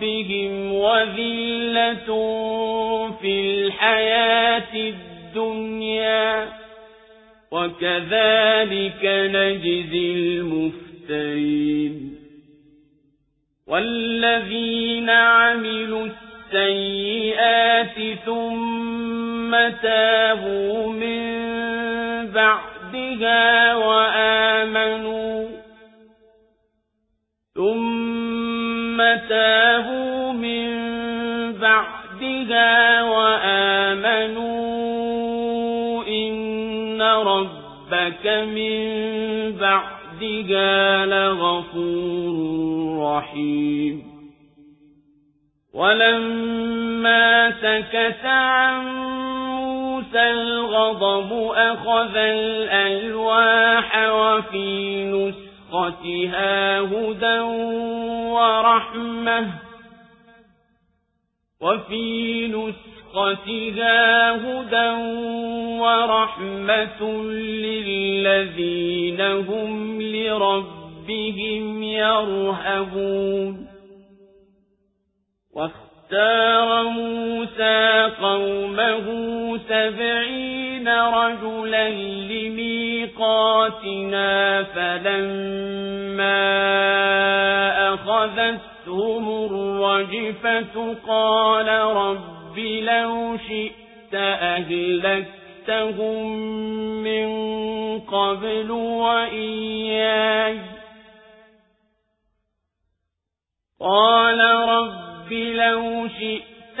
ربهم وذلة في الحياة الدنيا وكذلك نجزي المفترين والذين عملوا السيئات ثم تابوا من بعدها وآمنوا تابوا من بعدها وآمنوا إن ربك من بعدها لغفور رحيم. ولما سكت عن موسى الغضب أخذ الألواح وفي نسختها هدى ورحمة وفي نسختها هدى ورحمة للذين هم لربهم يرهبون واختار موسى قومه سبعين رجلا لميقاتنا فلما أخذتهم الرجفة قال رب لو شئت أهلكتهم من قبل وإياي قال رب لو شئت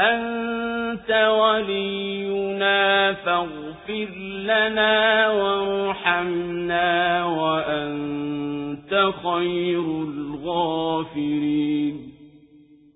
أنت ولينا فاغفر لنا وارحمنا وأنت خير الغافرين.